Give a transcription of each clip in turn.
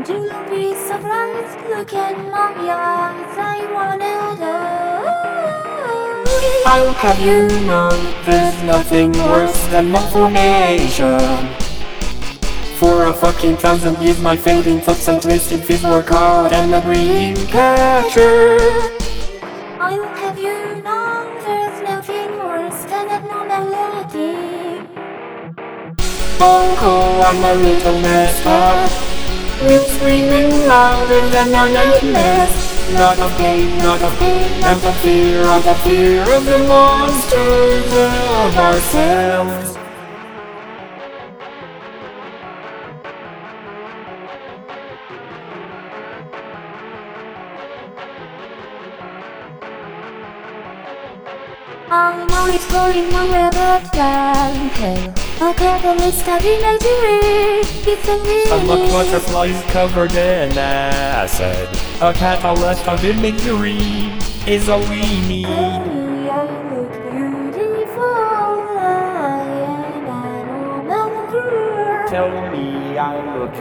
And you'll be surprised, look at my eyes, I wanna know. I'll have you know there's nothing worse than malformation. For a fucking thousand years my fading thoughts and twisted feet were caught and a dream catcher. I'll have you know there's nothing worse than abnormality. Oh, I'm a little messed up. We're screaming louder than our nightmares. Not of pain, not of pain, and the fear of the fear of the monsters of ourselves. I know it's going nowhere but downhill. A catalyst of imagery. It's a I look really butterflies covered in acid. A catalyst of imagery is all we need. Tell me I look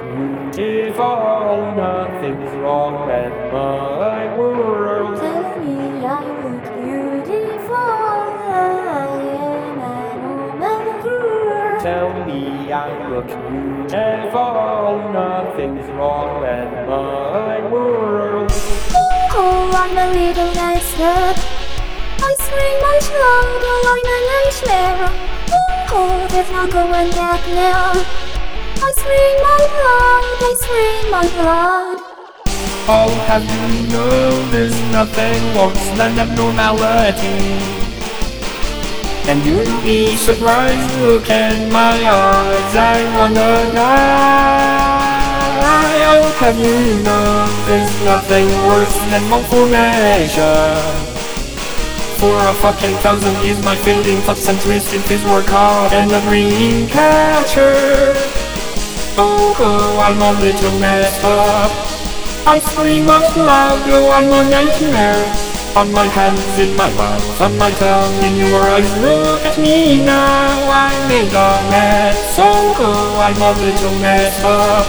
beautiful, nothing's wrong with my world. Girl. Tell me I look beautiful, nothing's wrong with my world. Oh, I'm a little messed up. I scream much louder, I'm a nightmare. Oh, there's no going back now. I scream out loud, I scream out loud. I'll have you know there's nothing worse than abnormality. And you'll be surprised, look in my eyes, I wanna die. I'll have you know there's nothing worse than malformation. For a fucking thousand years my fading thoughts and twisted feet were caught in a dream catcher. Oh, oh, I'm a little messed up. I scream out loud, oh, I'm a nightmare. On my hands, in my mouth, on my tongue, in your eyes, look at me now. I made a mess, oh, oh, I'm a little messed up.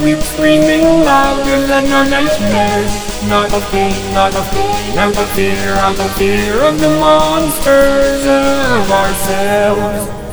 We're screaming louder than our nightmares. Not of pain, not of pain, out of fear, out of fear of the monsters of ourselves.